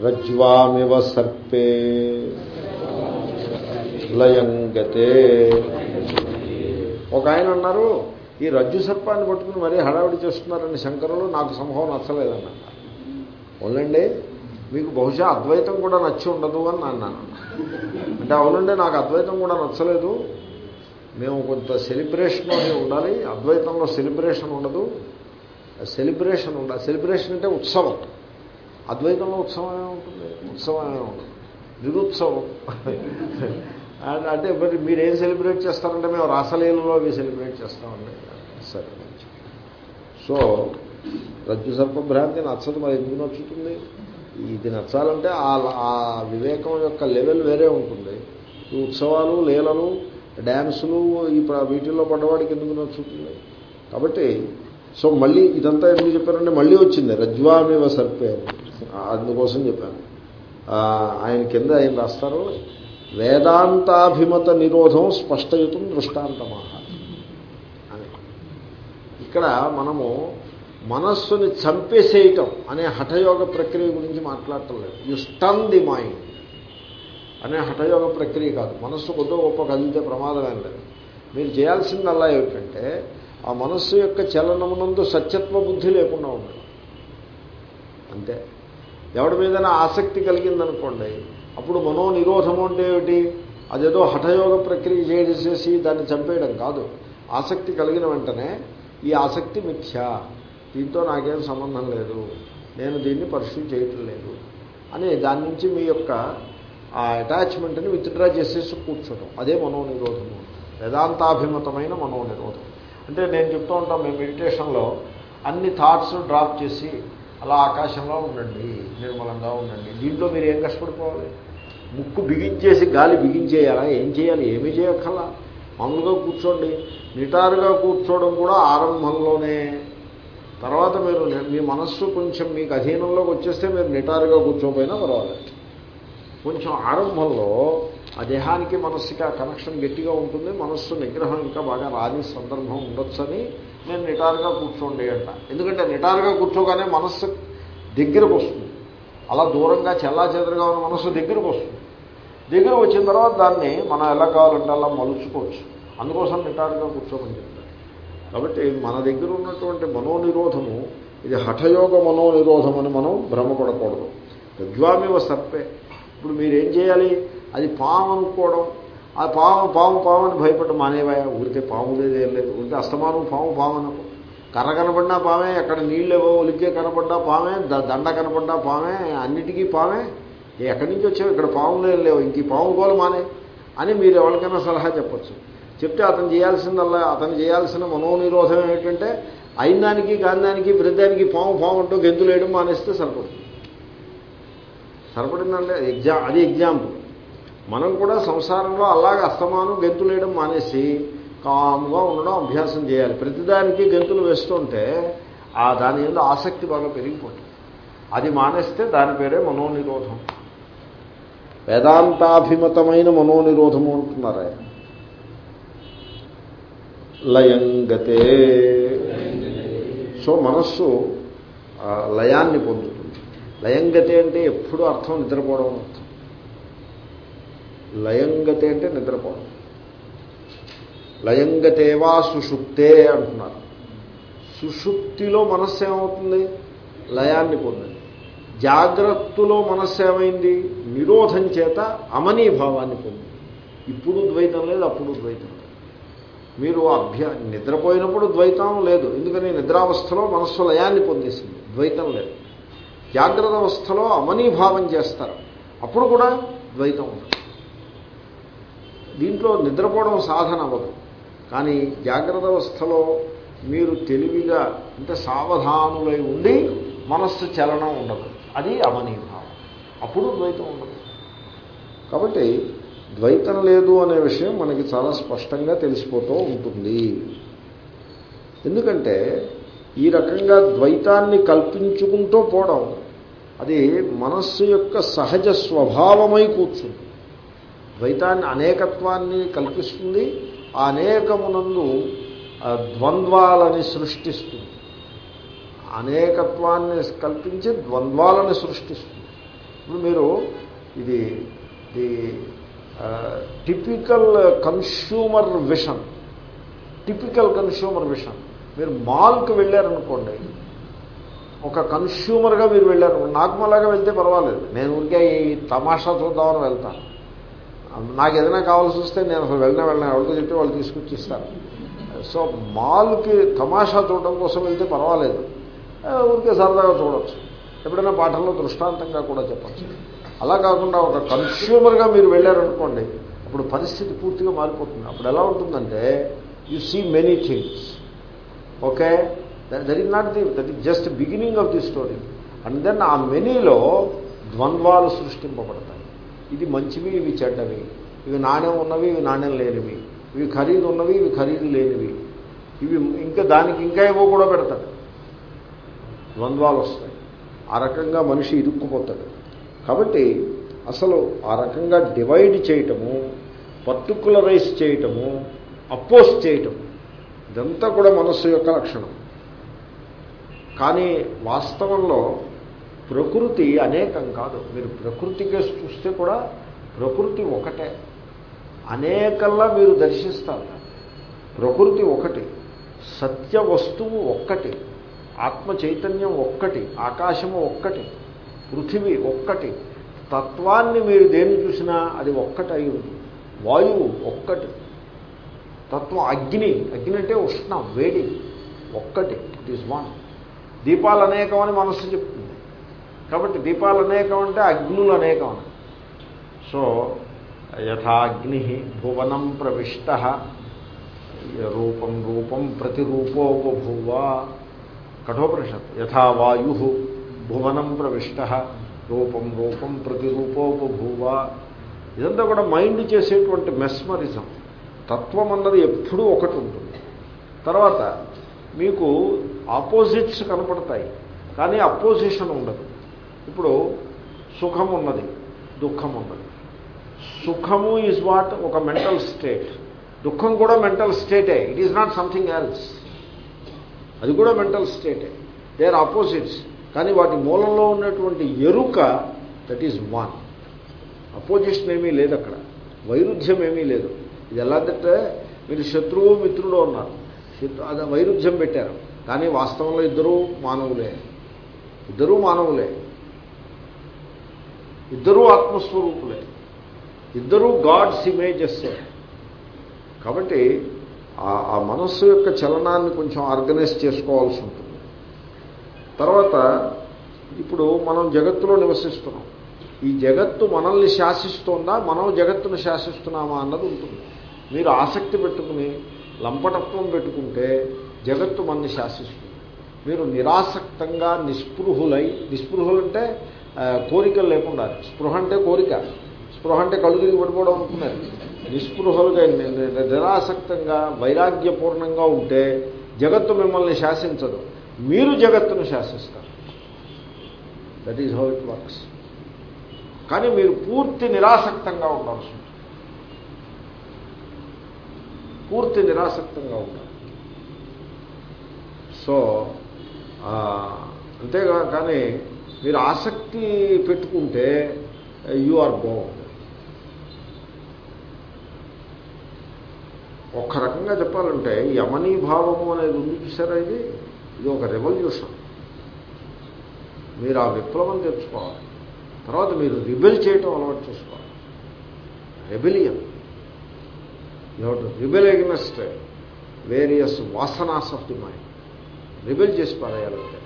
రజ్వామివ సర్పే లయంగతే ఒక ఆయన అన్నారు ఈ రజ్జు సర్పాన్ని పట్టుకుని మరీ హడావిడి చేస్తున్నారని శంకరులు నాకు సంభవం నచ్చలేదని అన్నారు అవునండి మీకు బహుశా అద్వైతం కూడా నచ్చి ఉండదు అని అన్నాను. అంటే అవునండి నాకు అద్వైతం కూడా నచ్చలేదు. మేము కొంత సెలబ్రేషన్ ఉండాలి. అద్వైతంలో సెలబ్రేషన్ ఉండదు. సెలిబ్రేషన్ ఉండాలి. సెలబ్రేషన్ అంటే ఉత్సవం. అద్వైతంలో ఉత్సవం ఏమి ఉంటుంది. ఉత్సవం ఏమి ఉండదు నిరుత్సవం అంటే మరి మీరేం సెలబ్రేట్ చేస్తారంటే మేము రాసలీలలో అవి సెలబ్రేట్ చేస్తామండి. సరే సో రజ్జు సర్పభ్రాంతి నచ్చదు మరి ఎందుకు నచ్చుతుంది? ఇది నచ్చాలంటే ఆ వివేకం యొక్క లెవెల్ వేరే ఉంటుంది. ఈ ఉత్సవాలు లీలలు డ్యాన్సులు ఈ వీటిల్లో పడ్డవాడికి ఎందుకు నచ్చుతుంది? కాబట్టి సో మళ్ళీ ఇదంతా ఎందుకు చెప్పారంటే మళ్ళీ వచ్చింది. రజ్వామివ సర్పే. అందుకోసం చెప్పాను. ఆయన కింద ఆయన రాస్తారు? వేదాంతాభిమత నిరోధం స్పష్టయుతం దృష్టాంతమాహ. అని. ఇక్కడ మనము మనస్సుని చంపేసేయటం అనే హఠయోగ ప్రక్రియ గురించి మాట్లాడటం లేదు. యు స్టన్ ది మైండ్ అనే హఠయోగ ప్రక్రియ కాదు. మనస్సు కొద్దో గొప్ప కదిలితే ప్రమాదం లేదు. మీరు చేయాల్సిందల్లా ఏమిటంటే ఆ మనస్సు యొక్క చలనమునందు సత్యత్వ బుద్ధి లేకుండా ఉండడం అంతే. ఎవడి మీదైనా ఆసక్తి కలిగిందనుకోండి అప్పుడు మనో నిరోధము అంటే ఏమిటి? అదేదో హఠయోగ ప్రక్రియ చేసేసి దాన్ని చంపేయడం కాదు. ఆసక్తి కలిగిన వెంటనే ఈ ఆసక్తి మిథ్య. దీంతో నాకేం సంబంధం లేదు. నేను దీన్ని పర్సూ చేయటం లేదు. అని దాని నుంచి మీ యొక్క ఆ అటాచ్మెంట్ని విత్డ్రా చేసేసి కూర్చోడం అదే మనోనిరోధము. వేదాంతాభిమతమైన మనోనిరోధం. అంటే నేను చెప్తూ ఉంటాను మేము మెడిటేషన్లో అన్ని థాట్స్ డ్రాప్ చేసి అలా ఆకాశంలో ఉండండి నిర్మలంగా ఉండండి. దీంట్లో మీరు ఏం కష్టపడిపోవాలి? ముక్కు బిగించేసి గాలి బిగించేయాలా? ఏం చేయాలి? ఏమీ చేయక్కర్లా? మామూలుగా కూర్చోండి. నిటారుగా కూర్చోవడం కూడా ఆరంభంలోనే. తర్వాత మీరు మీ మనస్సు కొంచెం మీకు అధీనంలోకి వచ్చేస్తే మీరు నిటారుగా కూర్చోపోయినా పర్వాలేదు. కొంచెం ఆరంభంలో ఆ దేహానికి మనస్సుకి ఆ కనెక్షన్ గట్టిగా ఉంటుంది. మనస్సు నిగ్రహం ఇంకా బాగా రాని సందర్భం ఉండొచ్చని నేను నిటారుగా కూర్చోండి అంట. ఎందుకంటే నిటారుగా కూర్చోగానే మనస్సు దగ్గరకు వస్తుంది. అలా దూరంగా చల్లా చెదరుగా ఉన్న మనస్సు దగ్గరకు వస్తుంది. దగ్గర వచ్చిన తర్వాత దాన్ని మనం ఎలా కావాలంటే అలా మలుచుకోవచ్చు. అందుకోసం నిటారుగా కూర్చోమని చెప్తారు. కాబట్టి మన దగ్గర ఉన్నటువంటి మనోనిరోధము ఇది హఠయోగ మనోనిరోధం అని మనం భ్రమపడకూడదు తద్వామివ సర్పే. ఇప్పుడు మీరేం చేయాలి? అది పాము అనుకోవడం ఆ పాము పాము పాము అని భయపడడం మానేవాయా? ఊరికే పాము లేదు ఏం లేదు. ఊరికే అస్తమానం పాము పాము అనుకో కర్ర కనపడినా పామే ఎక్కడ నీళ్ళేవో ఒలికే కనపడ్డా పామే ద- దండ కనపడ్డా పామే అన్నిటికీ పామే. ఎక్కడి నుంచి వచ్చావు? ఇక్కడ పాములు ఏం లేవు. ఇంక పాము గోలు మానే అని మీరు ఎవరికైనా సలహా చెప్పచ్చు. చెప్తే అతను చేయాల్సిందల్లా అతను చేయాల్సిన మనోనిరోధం ఏమిటంటే అయిన దానికి కాని దానికి ప్రతిదానికి పాము పాము అంటూ గెంతులు వేయడం మానేస్తే సరిపడుతుంది. సరిపడిందంటే ఎగ్జా అది ఎగ్జాంపుల్. మనం కూడా సంసారంలో అలాగే అస్తమానం గెంతులేయడం మానేసి కామ్గా ఉండడం అభ్యాసం చేయాలి. ప్రతిదానికి గెంతులు వేస్తుంటే ఆ దాని మీద ఆసక్తి బాగా పెరిగిపోతుంది. అది మానేస్తే దాని పేరే మనోనిరోధం. వేదాంతాభిమతమైన మనోనిరోధము అంటున్నారు ఆయన. లయంగతే. సో మనస్సు లయాన్ని పొందుతుంది. లయంగతే అంటే ఎప్పుడూ అర్థం నిద్రపోవడం అర్థం లయంగతే అంటే నిద్రపోవడం. లయంగతేవా సుషుప్తే అంటున్నారు. సుషుప్తిలో మనస్సు ఏమవుతుంది? లయాన్ని పొందండి. జాగ్రత్తలో మనస్సు ఏమైంది? నిరోధం చేత అమనీభావాన్ని పొందింది ఇప్పుడు ద్వైతం లేదు అప్పుడు ద్వైతం లేదు. మీరు అభ్య నిద్రపోయినప్పుడు ద్వైతం లేదు. ఎందుకని? నిద్రావస్థలో మనస్సు లయాన్ని పొందేసింది. ద్వైతం లేదు. జాగ్రత్త అవస్థలో అమనీభావం చేస్తారు. అప్పుడు కూడా ద్వైతం ఉంటుంది దీంట్లో నిద్రపోవడం సాధన అవ్వదు. కానీ జాగ్రత్త అవస్థలో మీరు తెలివిగా అంటే సావధానులై ఉండి మనస్సు చలనం ఉండదు అది అమనీభావం అప్పుడు ద్వైతం ఉండదు. కాబట్టి ద్వైతం లేదు అనే విషయం మనకి చాలా స్పష్టంగా తెలిసిపోతూ ఉంటుంది. ఎందుకంటే ఈ రకంగా ద్వైతాన్ని కల్పించుకుంటూ పోవడం అది మనస్సు యొక్క సహజ స్వభావమై కూర్చుంది. ద్వైతాన్ని అనేకత్వాన్ని కల్పిస్తుంది ఆ అనేకమునందు ద్వంద్వాలని సృష్టిస్తుంది. అనేకత్వాన్ని కల్పించి ద్వంద్వాలను సృష్టిస్తుంది. ఇప్పుడు మీరు ఇది the typical consumer vision typical consumer vision మీరు మాల్కి వెళ్ళారనుకోండి ఒక కన్స్యూమర్గా మీరు వెళ్ళారు నాకు మళ్ళాగా వెళ్తే పర్వాలేదు. నేను ఊరికే ఈ తమాషా చూద్దామని వెళ్తాను. నాకు ఏదైనా కావాల్సి వస్తే నేను అసలు వెళ్ళినా వెళ్ళినా ఎవరికి చెప్తే వాళ్ళు తీసుకొచ్చి ఇస్తారు సో మాల్కి తమాషా చూడడం కోసం వెళ్తే పర్వాలేదు. ఊరికే సరదాగా చూడవచ్చు ఎప్పుడైనా పాఠంలో దృష్టాంతంగా కూడా చెప్పచ్చు. అలా కాకుండా ఒక కన్స్యూమర్గా మీరు వెళ్ళారనుకోండి అప్పుడు పరిస్థితి పూర్తిగా మారిపోతుంది. అప్పుడు ఎలా ఉంటుందంటే you see many things okay that is not the that is just beginning of the story and then ఆ మెనీలో ద్వంద్వాలు సృష్టింపబడతాయి. ఇది మంచివి ఇవి చెడ్డవి. ఇవి నాణ్యం ఉన్నవి ఇవి నాణ్యం లేనివి. ఇవి ఖరీదు ఉన్నవి ఇవి ఖరీదు లేనివి. ఇవి ఇంకా దానికి ఇంకా ఏవో కూడా పెడతాడు ద్వంద్వాలు వస్తాయి. ఆ రకంగా మనిషి ఇరుక్కుపోతాడు. కాబట్టి అసలు ఆ రకంగా డివైడ్ చేయటము పర్టికులరైజ్ చేయటము అపోజ్ చేయటము ఇదంతా కూడా మనస్సు యొక్క లక్షణం. కానీ వాస్తవంలో ప్రకృతి అనేకం కాదు. మీరు ప్రకృతి చూస్తే కూడా ప్రకృతి ఒకటే. అనేకల్లా మీరు దర్శిస్తారు. ప్రకృతి ఒకటి సత్య వస్తువు ఒక్కటి ఆత్మ చైతన్యం ఒక్కటి ఆకాశము ఒక్కటి పృథివీ ఒక్కటి తత్వాన్ని మీరు దేన్ని చూసినా అది ఒక్కటై ఉంది. వాయువు ఒక్కటి తత్వం అగ్ని అగ్ని అంటే ఉష్ణం వేడి ఒక్కటి ఇట్ ఈస్ వన్ దీపాలు అనేకమని మనస్సు చెప్తుంది. కాబట్టి దీపాలు అనేకం అంటే అగ్నులు అనేకం. సో యథాగ్ని భువనం ప్రవిష్ట రూపం రూపం ప్రతిరూపోపభూవ. కఠోపనిషత్ యథా వాయు భువనం ప్రవిష్ట రూపం రూపం ప్రతిరూపోపభూవ. ఇదంతా కూడా మైండ్ చేసేటువంటి మెస్మరిజం. తత్వం అన్నది ఎప్పుడూ ఒకటి ఉంటుంది. తర్వాత మీకు ఆపోజిట్స్ కనపడతాయి కానీ అపోజిషన్ ఉండదు. ఇప్పుడు సుఖం ఉన్నది దుఃఖం ఉన్నది సుఖము ఈజ్ వాట్ ఒక మెంటల్ స్టేట్ దుఃఖం కూడా mental స్టేటే it is not something else అది కూడా మెంటల్ స్టేటే దే ఆర్ ఆపోజిట్స్ కానీ వాటి మూలంలో ఉన్నటువంటి ఎరుక దట్ ఈజ్ వన్ అపోజిషన్ ఏమీ లేదు అక్కడ. వైరుధ్యం ఏమీ లేదు. ఇది ఎలాంటే మీరు శత్రువు మిత్రుడు ఉన్నారు శత్రు అది వైరుధ్యం పెట్టారు. కానీ వాస్తవంలో ఇద్దరూ మానవులే. ఇద్దరూ మానవులే. ఇద్దరూ ఆత్మస్వరూపులే. ఇద్దరూ గాడ్స్ ఇమేజెస్ కాబట్టి ఆ- మనస్సు యొక్క చలనాన్ని కొంచెం ఆర్గనైజ్ చేసుకోవాల్సి ఉంటుంది. తర్వాత ఇప్పుడు మనం జగత్తులో నివసిస్తున్నాం. ఈ జగత్తు మనల్ని శాసిస్తుందా? మనం జగత్తును శాసిస్తున్నామా అన్నది ఉంటుంది. మీరు ఆసక్తి పెట్టుకుని లంపటత్వం పెట్టుకుంటే జగత్తు మనల్ని శాసిస్తుంది. మీరు నిరాసక్తంగా నిస్పృహులై నిస్పృహులు అంటే కోరికలు లేకుండా స్పృహ అంటే కోరిక. స్పృహ అంటే కళ్ళు తిరిగి పడిపోవడం అనుకున్నారు నిస్పృహలుగా నిరాసక్తంగా వైరాగ్యపూర్ణంగా ఉంటే జగత్తు మిమ్మల్ని శాసించదు. మీరు జగత్తును శాసిస్తారు. That is how it works కానీ మీరు పూర్తి నిరాసక్తంగా ఉండాల్సి ఉంటుంది. పూర్తి నిరాసక్తంగా ఉండాలి. సో అంతేగా కానీ మీరు ఆసక్తి పెట్టుకుంటే యు ఆర్ బౌండ్ ఒక్క రకంగా చెప్పాలంటే యమనీ భావము అనేది ఉంది చూసారా ఇది? ఇది ఒక రెవల్యూషన్ మీరు ఆ విప్లవం తెచ్చుకోవాలి. తర్వాత మీరు రిబెల్ చేయటం అలవాటు చేసుకోవాలి. Rebellion you rebel against various vasanas of the mind rebel చేసి పారేయాలంటే.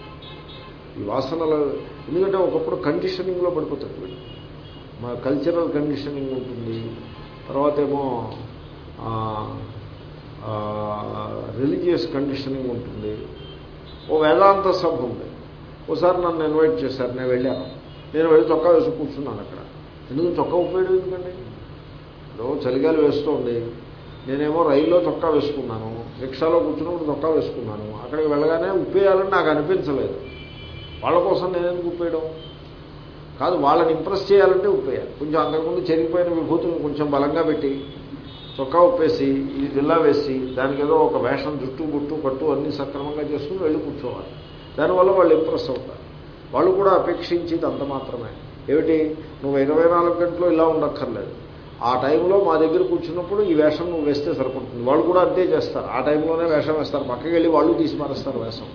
ఈ వాసనలు ఎందుకంటే ఒకప్పుడు కండిషనింగ్లో పడిపోతాడు వీడు మా కల్చరల్ కండిషనింగ్ ఉంటుంది. తర్వాత ఏమో రిలీజియస్ కండిషనింగ్ ఉంటుంది. ఓ వేదాంత సభ ఉంది. ఓసారి నన్ను ఇన్వైట్ చేశారు. నేను వెళ్ళాను. నేను వెళ్ళి చొక్కా వేసి కూర్చున్నాను అక్కడ. ఎందుకు చొక్కా ఉపయోగం ఎందుకండి? ఏదో చలిగాలి వేస్తుంది. నేనేమో రైల్లో చొక్కా వేసుకున్నాను. రిక్షాలో కూర్చున్నప్పుడు చొక్కా వేసుకున్నాను. అక్కడికి వెళ్ళగానే ఉప్పేయాలని నాకు అనిపించలేదు. వాళ్ళ కోసం నేనెందుకు ఉప్పేయడం కాదు వాళ్ళని ఇంప్రెస్ చేయాలంటే ఉప్పేయాలి కొంచెం అంతకుముందు చెరిగిపోయిన విభూతులను కొంచెం బలంగా పెట్టి చొక్కా ఉప్పేసి ఇది జిల్లా వేసి దానికి ఏదో ఒక వేషం జుట్టు గుట్టు కట్టు అన్నీ సక్రమంగా చేసుకుని వెళ్ళి కూర్చోవాలి. దానివల్ల వాళ్ళు ఇంప్రెస్ అవుతారు. వాళ్ళు కూడా అపేక్షించేది అంత మాత్రమే. ఏమిటి? నువ్వు ఇరవై నాలుగు గంటలు ఇలా ఉండక్కర్లేదు. ఆ టైంలో మా దగ్గర కూర్చున్నప్పుడు ఈ వేషం నువ్వు వేస్తే సరిపడుతుంది. వాళ్ళు కూడా అంతే చేస్తారు. ఆ టైంలోనే వేషం వేస్తారు. పక్కకి వెళ్ళి వాళ్ళు తీసి మారేస్తారు వేషం.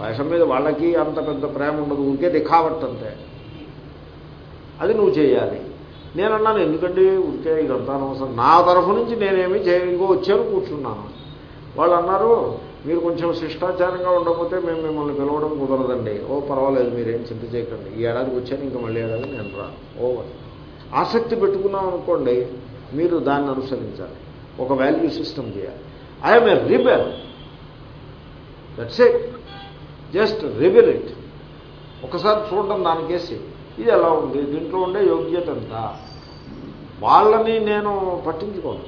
వేషం మీద వాళ్ళకి అంత పెద్ద ప్రేమ ఉండదు ఊరికే దిఖావట్ అంతే అది నువ్వు చేయాలి. నేను అన్నాను ఎందుకండి? ఊరికే ఇదంతా అనవసరం. నా తరఫు నుంచి నేనేమి చేయ ఇంకో వచ్చాను కూర్చున్నాను. వాళ్ళు అన్నారు మీరు కొంచెం శిష్టాచారంగా ఉండకపోతే మేము మిమ్మల్ని పిలవడం కుదరదండి. ఓ పర్వాలేదు మీరేం చింత చేయకండి. ఈ ఏడాదికి వచ్చాను ఇంకా మళ్ళీ ఏడాది నేను రా ఓవర్. ఆసక్తి పెట్టుకున్నాం అనుకోండి మీరు దాన్ని అనుసరించాలి. ఒక వాల్యూ సిస్టమ్ చేయాలి. I'm a rebel. That's it. Just rebel it. ఒకసారి చూడడం దానికేసి ఇది ఎలా ఉంది? దీంట్లో ఉండే యోగ్యత ఎంత? వాళ్ళని నేను పట్టించుకోను.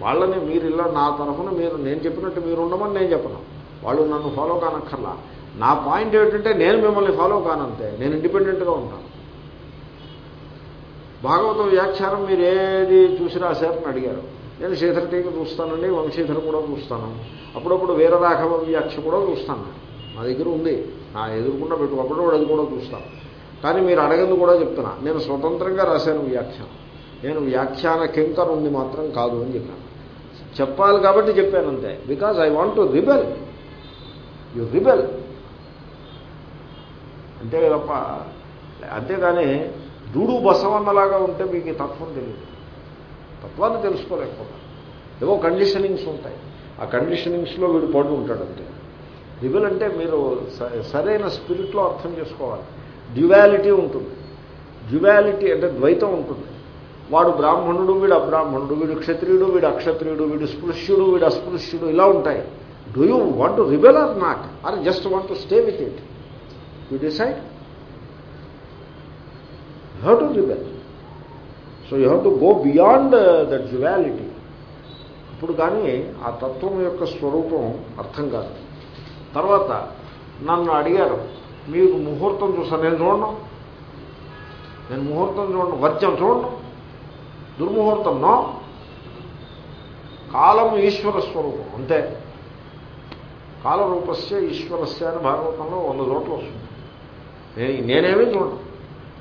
వాళ్ళని మీరు ఇలా నా తరఫున మీరు నేను చెప్పినట్టు మీరు ఉండమని నేను చెప్పను. వాళ్ళు నన్ను ఫాలో కానక్కర్లా. నా పాయింట్ ఏమిటంటే నేను మిమ్మల్ని ఫాలో కానంతే. నేను ఇండిపెండెంట్గా ఉంటాను. భాగవతం వ్యాఖ్యానం మీరు ఏది చూసి రాశారని అడిగారు. నేను శ్రీధర టీకి చూస్తానండి వంశీధర కూడా చూస్తాను. అప్పుడప్పుడు వీరరాఘవ వ్యాఖ్య కూడా చూస్తాను. నా దగ్గర ఉంది. నా ఎదురుకుండా పెట్టుకోకుండా వాడు అది కూడా చూస్తాను కానీ మీరు అడగదు కూడా చెప్తున్నా. నేను స్వతంత్రంగా రాశాను వ్యాఖ్యానం. నేను వ్యాఖ్యాన ఉంది మాత్రం కాదు అని చెప్పాను. చెప్పాలి కాబట్టి చెప్పాను అంతే. Because I want to rebel you rebel అంతే తప్ప అంతేగాని దూడు బసవన్నలాగా ఉంటే మీకు తత్వం తెలియదు. తత్వాన్ని తెలుసుకోలేకపోతే ఏవో కండిషనింగ్స్ ఉంటాయి. ఆ కండిషనింగ్స్లో వీడు పడు ఉంటాడు అంతే. రిబెల్ అంటే మీరు స- సరైన స్పిరిట్లో అర్థం చేసుకోవాలి. డ్యువాలిటీ ఉంటుంది. డ్యువాలిటీ అంటే ద్వైతం ఉంటుంది. వాడు బ్రాహ్మణుడు వీడు అబ్రాహ్మణుడు వీడు క్షత్రియుడు వీడు అక్షత్రియుడు వీడు స్పృశ్యుడు వీడు అస్పృశ్యుడు ఇలా ఉంటాయి. Do you want to rebel or not or just want to stay with it you decide you have to rebel so you have to go beyond that duality ఇప్పుడు కానీ ఆ తత్వం యొక్క స్వరూపం అర్థం కాదు. తర్వాత నన్ను అడిగారు మీకు ముహూర్తం చూసాను నేను చూడను. నేను ముహూర్తం చూడను వర్జం చూడను. దుర్ముహూర్తం నో కాలం ఈశ్వర స్వరూపం అంతే. కాలరూపస్య ఈశ్వరస్య అని భాగవతంలో వంద చోట్ల వస్తుంది. నేను నేనేమీ చూడను.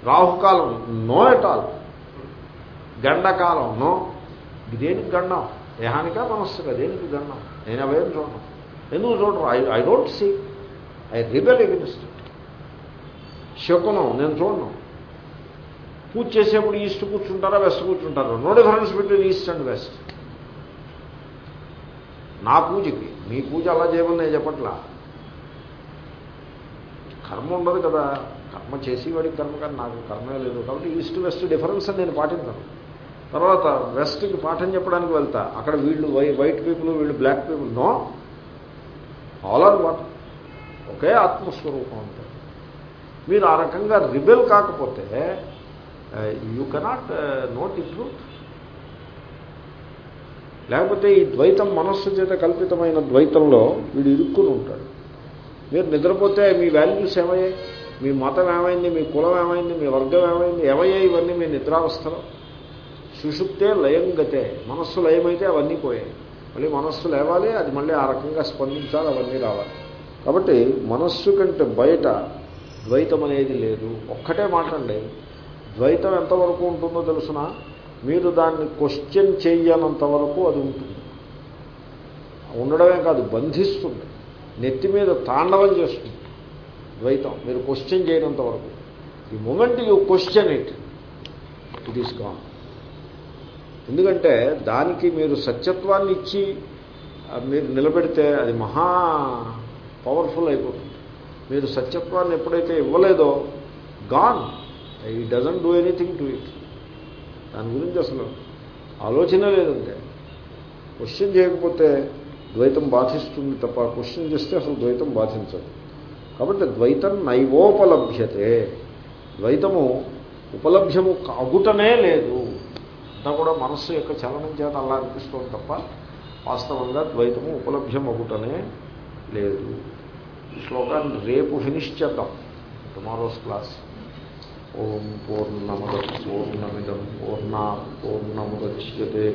రాహుకాలం నో ఎట్ ఆల్. గండకాలం నో. దేనికి గండం? దేహానికా మనస్సుగా దేనికి గండం? నేను అవేం చూడను. ఎందుకు చూడరు I I don't see I rebel against శకునం నేను చూడను పూజ చేసేప్పుడు ఈస్ట్ కూర్చుంటారా వెస్ట్ కూర్చుంటారా? No difference between east and west. నా పూజకి మీ పూజ అలా చేయమని నేను చెప్పట్లా? కర్మ ఉండదు కదా. కర్మ చేసేవాడికి కర్మ కానీ నాకు కర్మే లేదు. కాబట్టి ఈస్ట్ వెస్ట్ డిఫరెన్స్ అని నేను పాటించను. తర్వాత వెస్ట్కి పాఠం చెప్పడానికి వెళ్తా. అక్కడ వీళ్ళు వై వైట్ పీపుల్ వీళ్ళు black people. No. All are one. ఒకే ఆత్మస్వరూపం ఉంటుంది మీరు ఆ రకంగా రిబెల్ కాకపోతే you cannot note the truth లేకపోతే ఈ ద్వైతం మనస్సు చేత కల్పితమైన ద్వైతంలో వీడు ఇరుక్కుని ఉంటాడు. మీరు నిద్రపోతే మీ వాల్యూస్ ఏమయ్యాయి? మీ మతం ఏమైంది? మీ కులం ఏమైంది? మీ వర్గం ఏమైంది? ఏమయ్యాయి ఇవన్నీ మీ నిద్రావస్థలో? సుషుప్తే లయం గతే మనస్సు లయమైతే అవన్నీ పోయాయి. మళ్ళీ మనస్సు లేవాలి అది మళ్ళీ ఆ రకంగా స్పందించాలి అవన్నీ రావాలి. కాబట్టి మనస్సు కంటే బయట ద్వైతం అనేది లేదు. ఒక్కటే మాటండి ద్వైతం ఎంతవరకు ఉంటుందో తెలుసిన? మీరు దాన్ని క్వశ్చన్ చేయనంత వరకు అది ఉంటుంది. ఉండడమే కాదు బంధిస్తుంది. నెత్తి మీద తాండవం చేస్తుంది ద్వైతం. మీరు క్వశ్చన్ చేయనంత వరకు. ఈ moment you question it it is gone ఎందుకంటే దానికి మీరు సత్యత్వాన్ని ఇచ్చి మీరు నిలబెడితే అది మహా పవర్ఫుల్ అయిపోతుంది. మీరు సత్యత్వాన్ని ఎప్పుడైతే ఇవ్వలేదో gone he doesn't do anything to it దాని గురించి అసలు ఆలోచన లేదంటే. క్వశ్చన్ చేయకపోతే ద్వైతం బాధిస్తుంది తప్ప క్వశ్చన్ చేస్తే అసలు ద్వైతం బాధించదు. కాబట్టి ద్వైతం నైవోపలభ్యతే. ద్వైతము ఉపలభ్యము కాగుటనే లేదు. అంతా కూడా మనస్సు యొక్క చలనం చేత అలా అనిపిస్తుంది తప్ప వాస్తవంగా ద్వైతము ఉపలభ్యం అగుటనే లేదు. ఈ శ్లోకాన్ని రేపు ఫినిష్ చేద్దాం. Tomorrow's class. ఓం పూర్ణమద పూర్ణమిదం పూర్ణ పూర్ణముద్యతే.